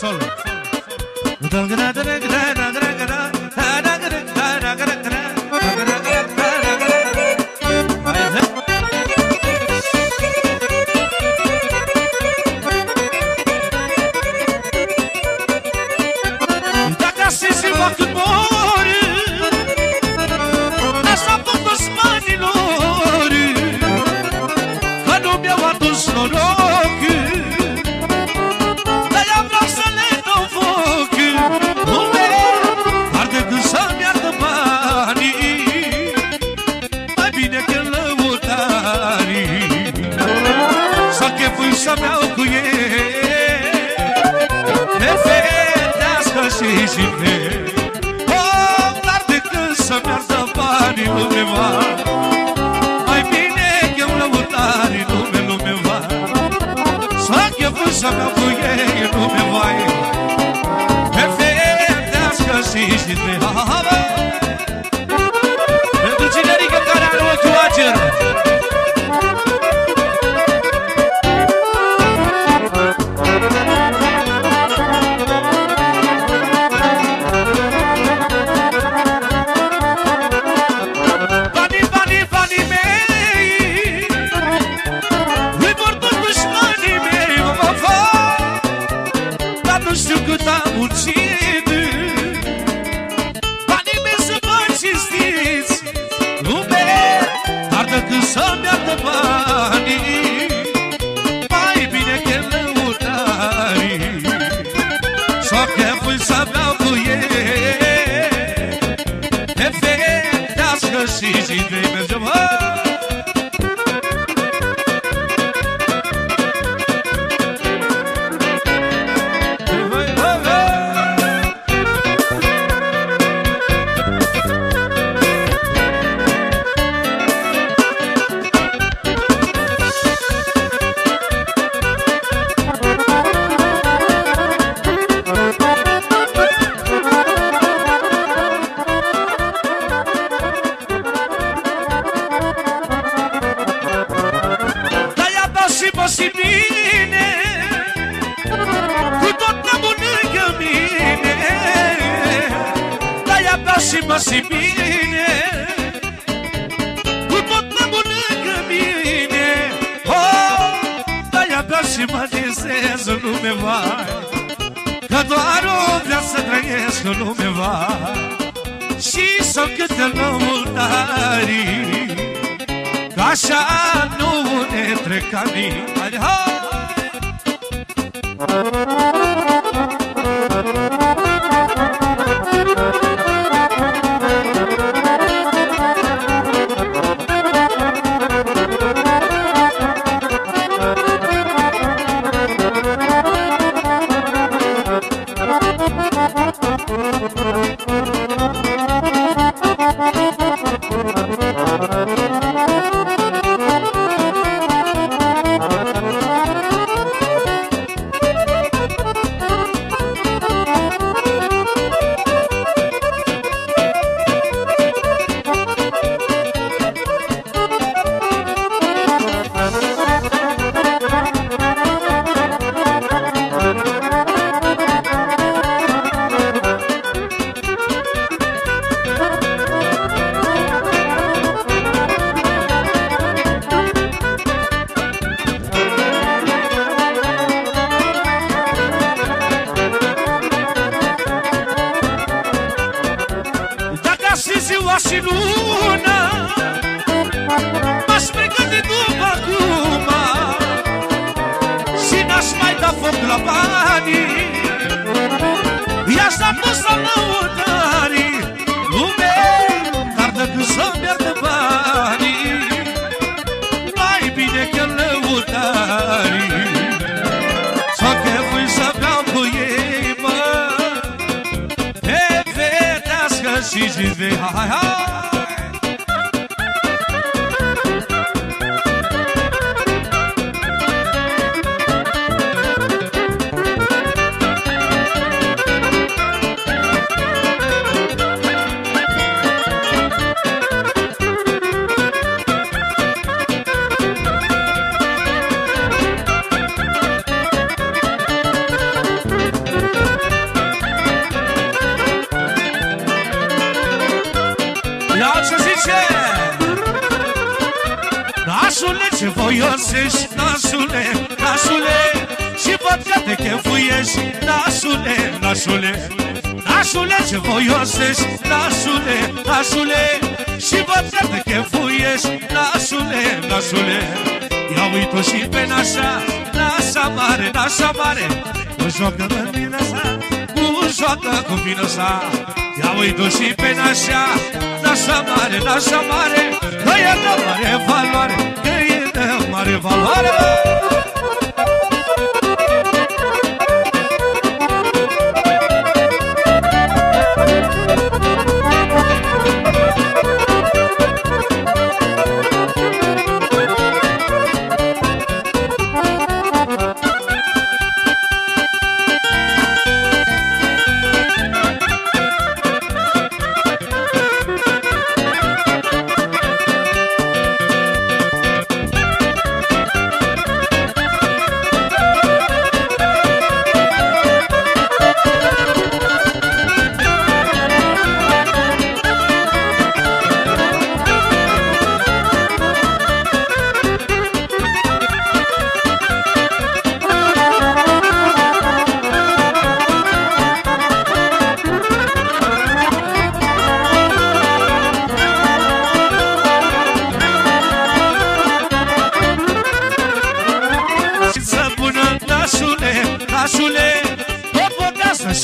Sol. Dacă se se va cât mor să-mi iau cu ei. Ne fetească și cine Om l-ar de când să-mi ardă banii undeva Mai bine chem lăutarii lume, lume va S-a să-mi iau cu ei lume va Ne fetească și ha. Pentru cine ridică care are ochiul acela decât să meargă banii Mai bine că lăutarii Și-o cheful să beau cu ei Te vedească și zidei nu lume va Și s-o cântă lămurtarii Că așa nu ne trec anii Hai, hai! hi, hi. Te chefuiești, nașule, nașule. Nașule, ce voios ești, nașule, nașule. Și văd că te chefuiești, nașule, nașule. Ia uite și pe nașa, nașa mare, nașa mare. Cu joacă de mine sa, cu joacă cu mine sa. Ia uite și pe nașa, nașa mare, nașa mare. Că e de mare valoare, că e de mare valoare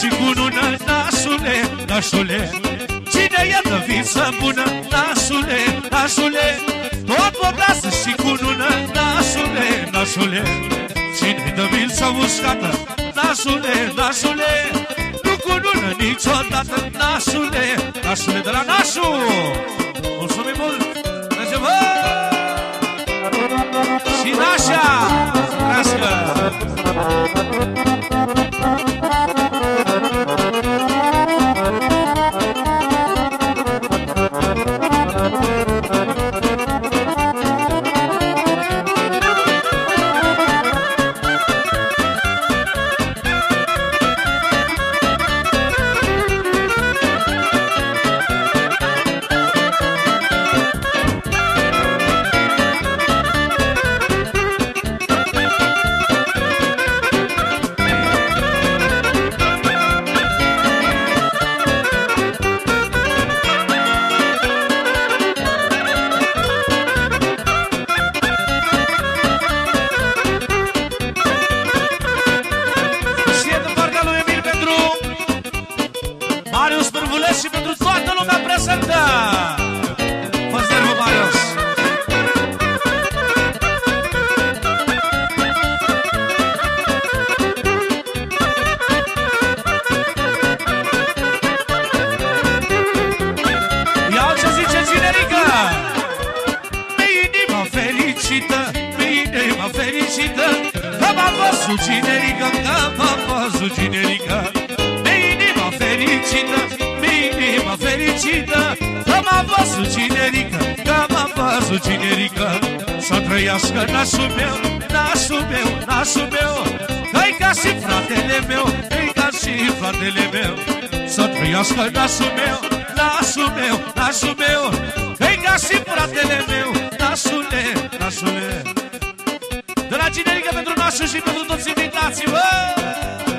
și cunună, nașule, nașule Cine e de viță bună, nașule, nașule? Tot vorbească și cunună, nașule, nașule Cine de viță uscată, nașule, nașule? Nu cunună niciodată, nașule, nașule de la nașul Mulțumim mult, mergem, Și nașa, să fericită dinerica Ca papasul dinerica Pe inima fericită, pe inima fericită Ca papasul dinerica, ca papasul dinerica Să trăiască nasul meu, nasul meu, nasul meu Că-i ca și fratele meu, că-i ca și fratele meu Să trăiască nasul meu, nasul meu, nasul meu Că-i ca și fratele meu, nasule, nasule de la Ginerică pentru nașul și pentru toți invitații, bă!